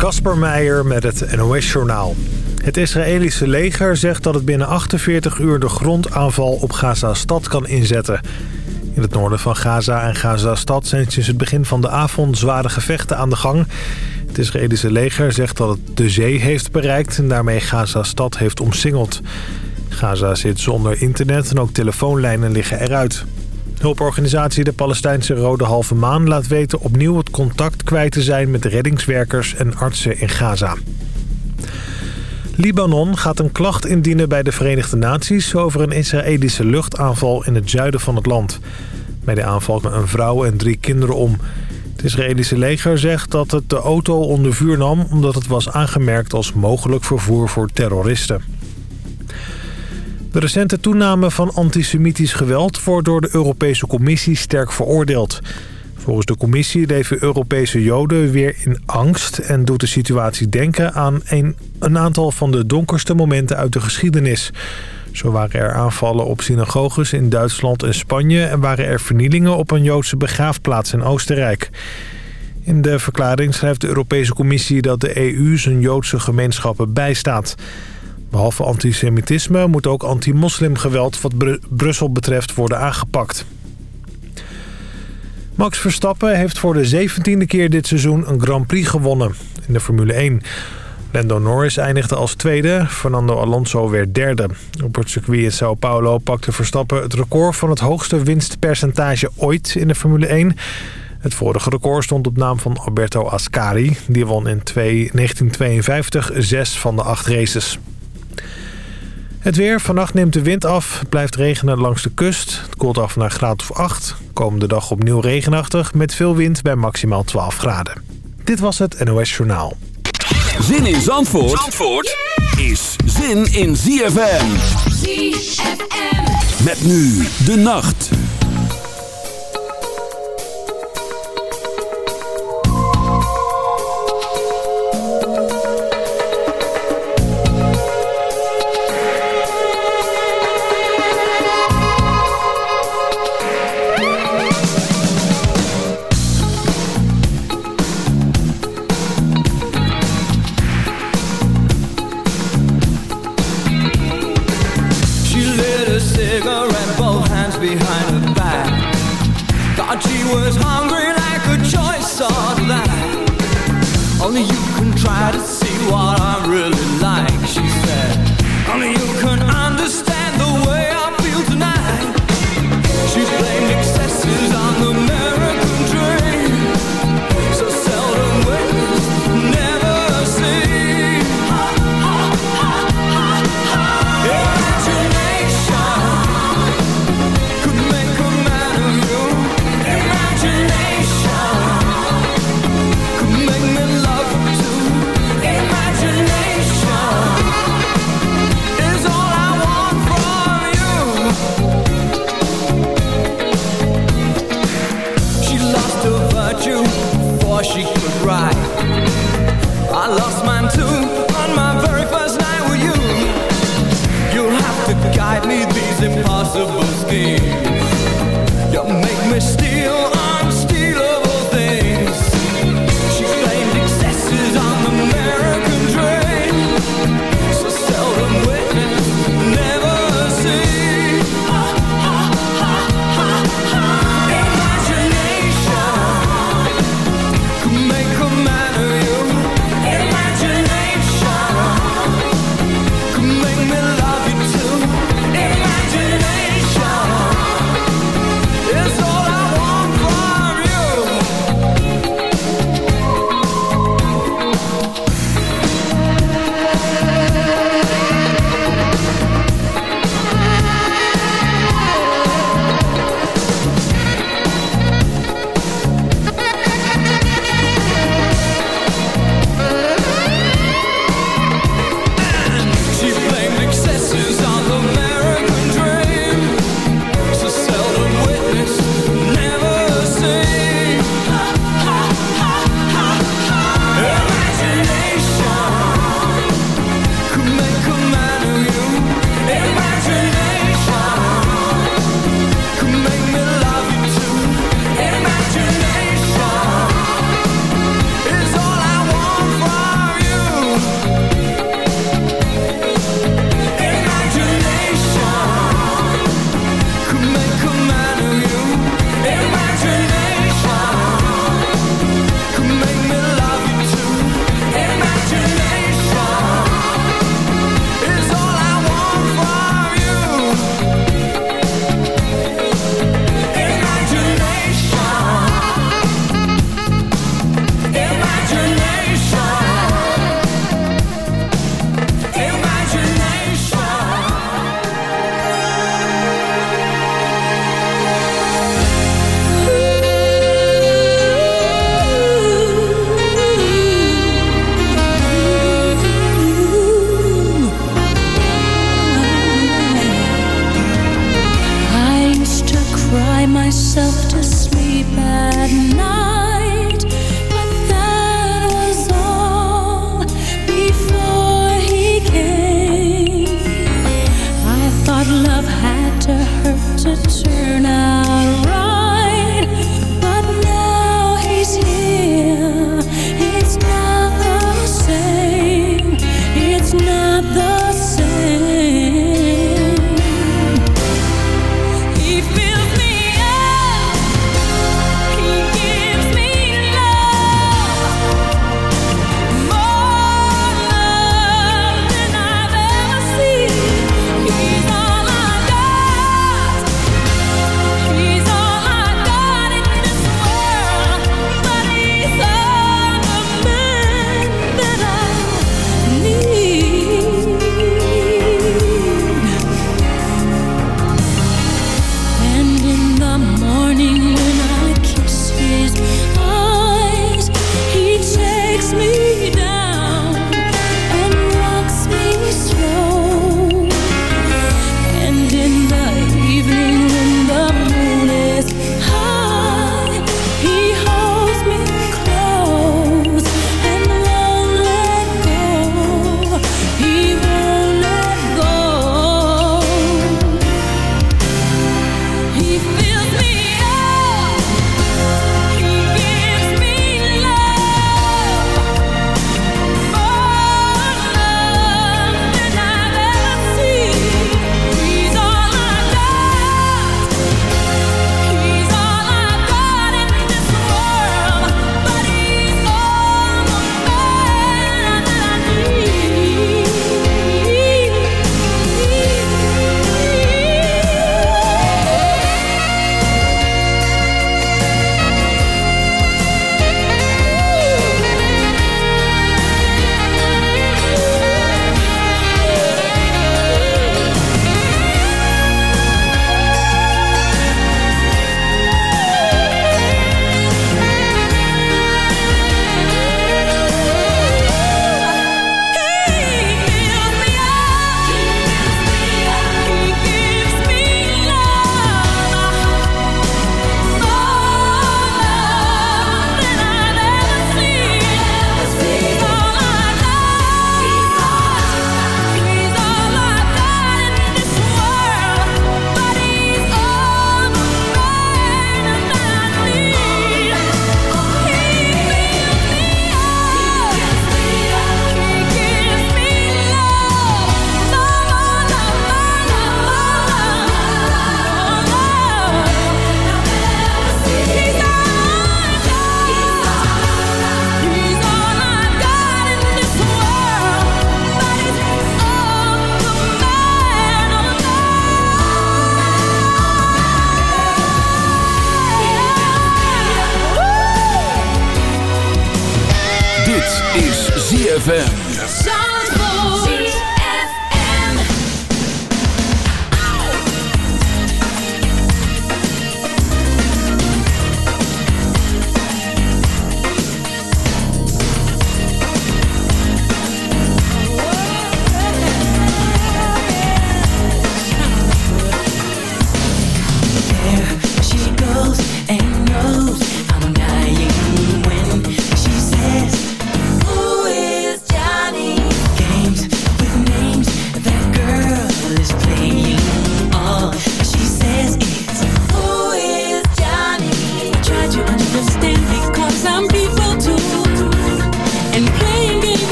Kasper Meijer met het NOS-journaal. Het Israëlische leger zegt dat het binnen 48 uur de grondaanval op Gaza-stad kan inzetten. In het noorden van Gaza en Gaza-stad zijn sinds het begin van de avond zware gevechten aan de gang. Het Israëlische leger zegt dat het de zee heeft bereikt en daarmee Gaza-stad heeft omsingeld. Gaza zit zonder internet en ook telefoonlijnen liggen eruit. Hulporganisatie de Palestijnse Rode Halve Maan laat weten opnieuw het contact kwijt te zijn met reddingswerkers en artsen in Gaza. Libanon gaat een klacht indienen bij de Verenigde Naties over een Israëlische luchtaanval in het zuiden van het land. Bij de aanval kwamen een vrouw en drie kinderen om. Het Israëlische leger zegt dat het de auto onder vuur nam omdat het was aangemerkt als mogelijk vervoer voor terroristen. De recente toename van antisemitisch geweld wordt door de Europese Commissie sterk veroordeeld. Volgens de commissie leven Europese Joden weer in angst... en doet de situatie denken aan een, aantal van de donkerste momenten uit de geschiedenis. Zo waren er aanvallen op synagoges in Duitsland en Spanje... en waren er vernielingen op een Joodse begraafplaats in Oostenrijk. In de verklaring schrijft de Europese Commissie dat de EU zijn Joodse gemeenschappen bijstaat... Behalve antisemitisme moet ook anti-moslimgeweld wat Brussel betreft worden aangepakt. Max Verstappen heeft voor de zeventiende keer dit seizoen een Grand Prix gewonnen in de Formule 1. Lando Norris eindigde als tweede, Fernando Alonso werd derde. Op het circuit in Sao Paulo pakte Verstappen het record van het hoogste winstpercentage ooit in de Formule 1. Het vorige record stond op naam van Alberto Ascari. Die won in 1952 zes van de acht races. Het weer. Vannacht neemt de wind af. Het blijft regenen langs de kust. Het koelt af naar graad of 8. Komende dag opnieuw regenachtig met veel wind bij maximaal 12 graden. Dit was het NOS Journaal. Zin in Zandvoort, Zandvoort is zin in ZFM. ZFM. Met nu de nacht.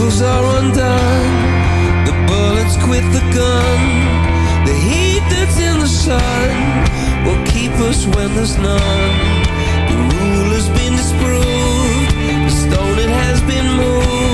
shackles are undone. The bullets quit the gun. The heat that's in the sun will keep us when there's none. The rule has been disproved. The stone it has been moved.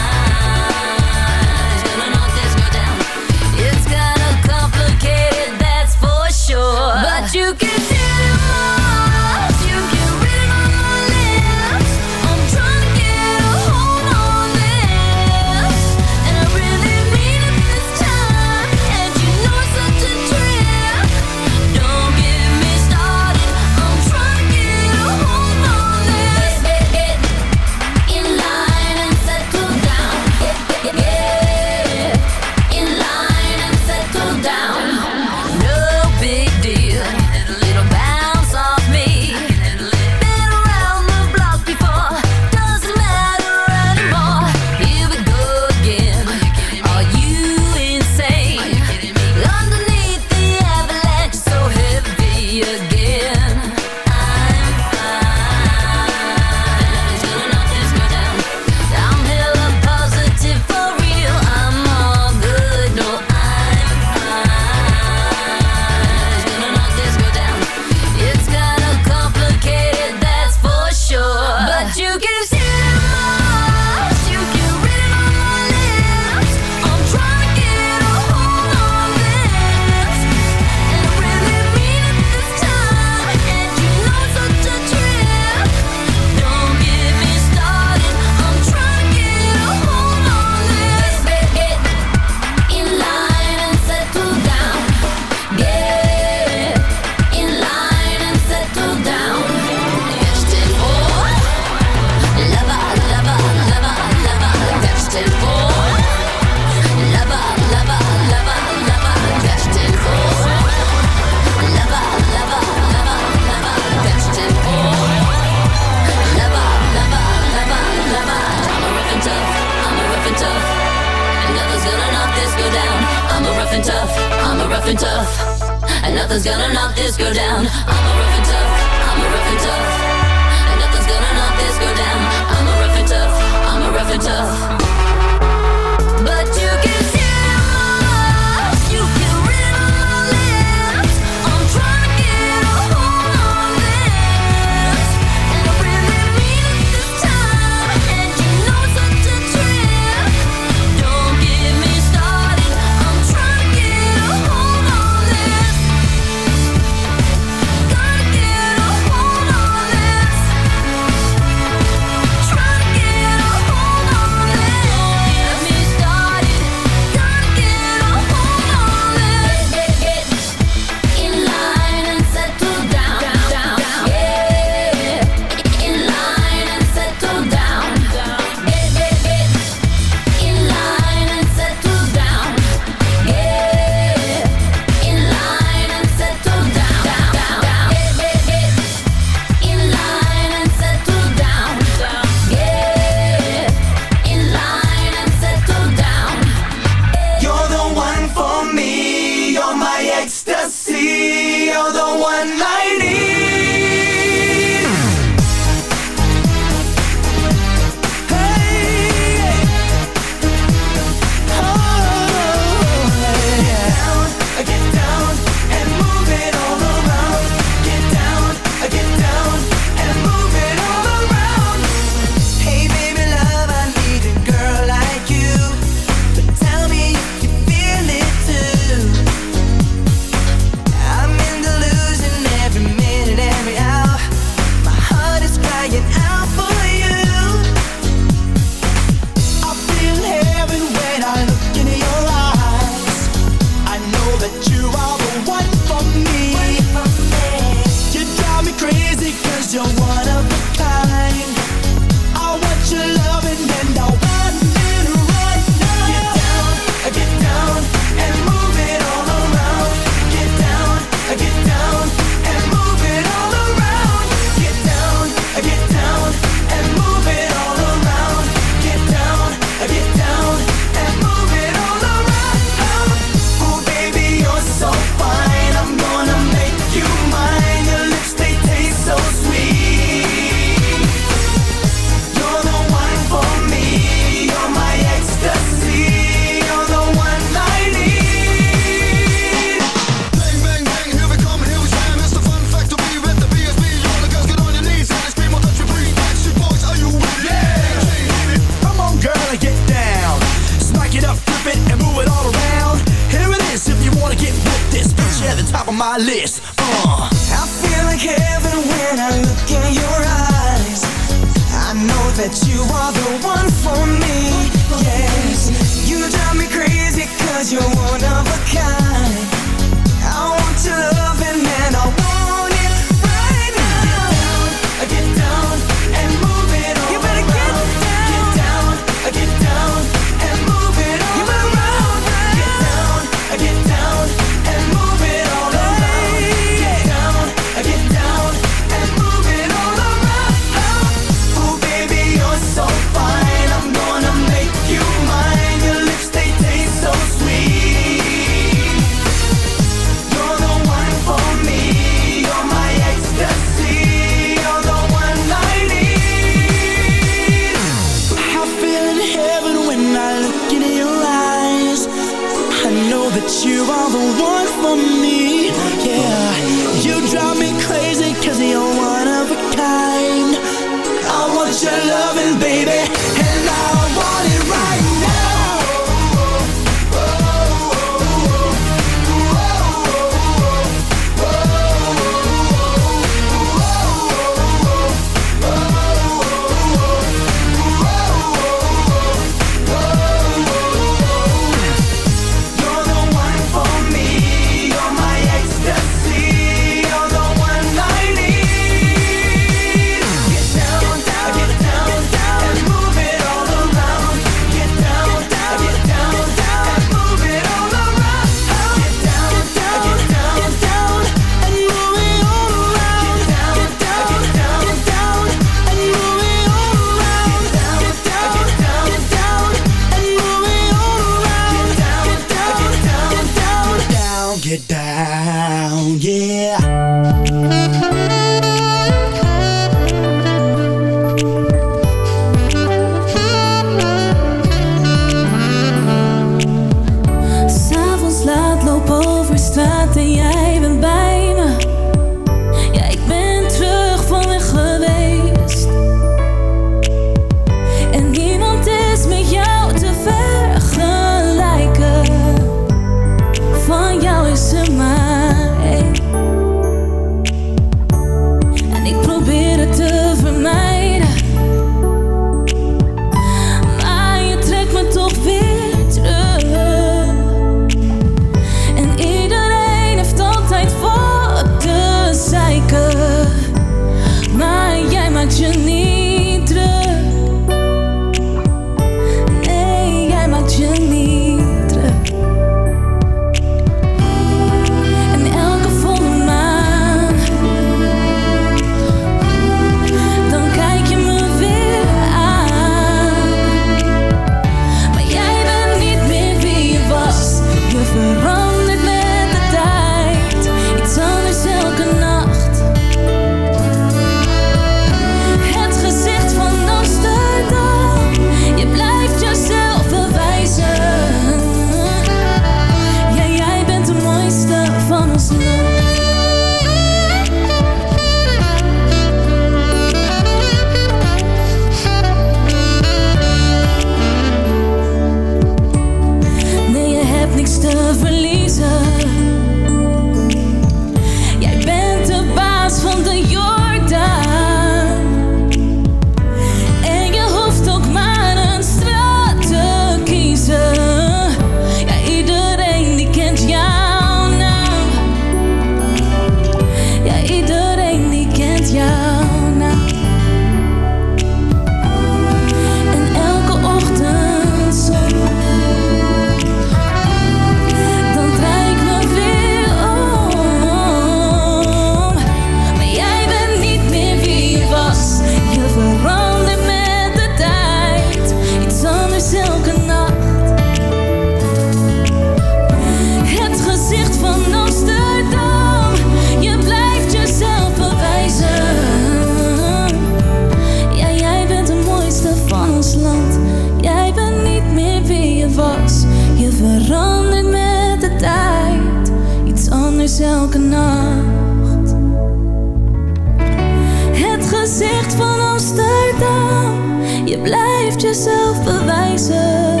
blijft jezelf bewijzen.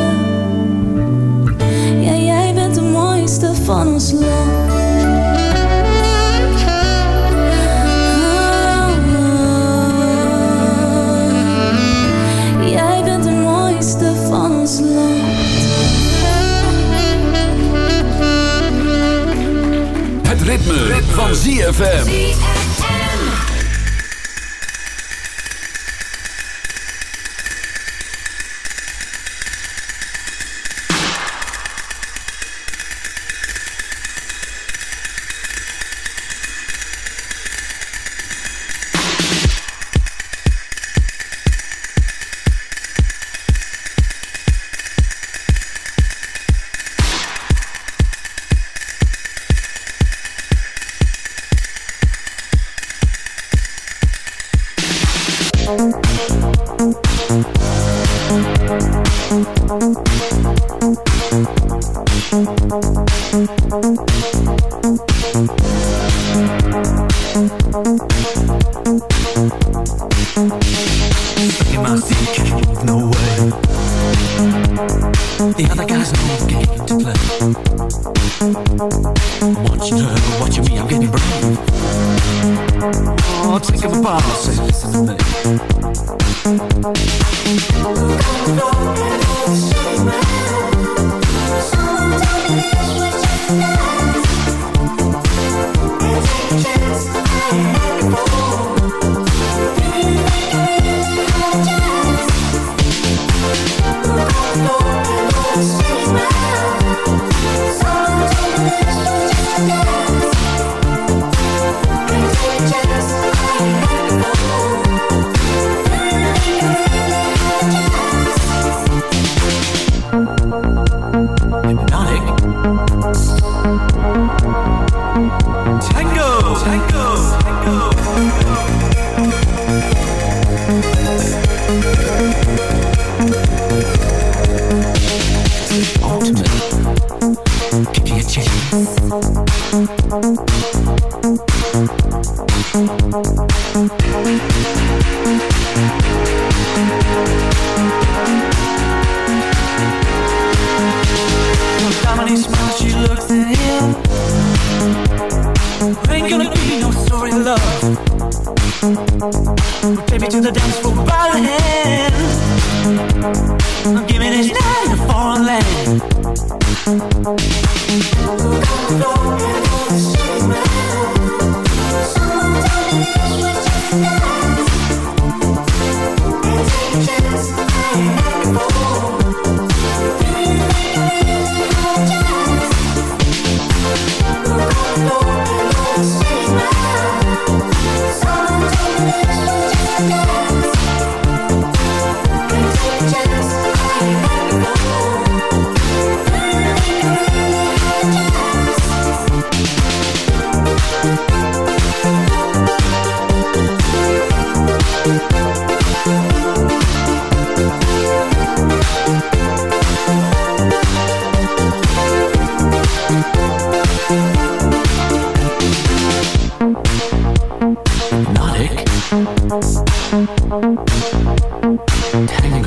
Ja, jij bent de mooiste van ons land. Oh. Het ritme, ritme. van ZFM.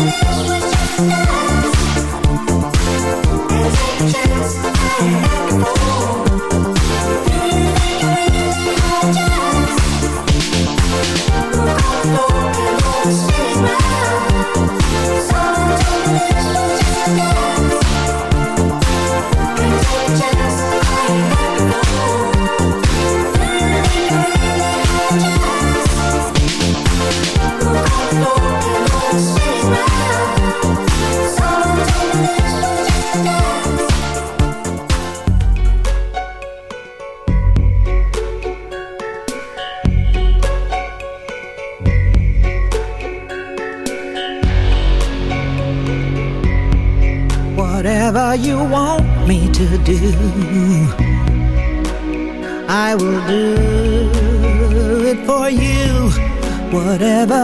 Switch,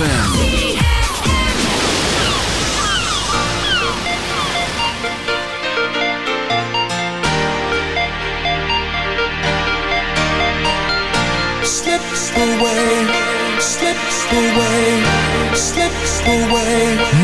ZFM.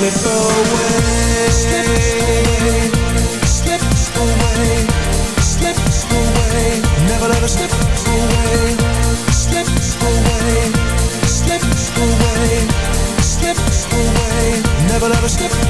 slip away. Slip away. Slip away. Slip away. Never let us slip away. Slip away. Slip away. Slip away. Never let us slip.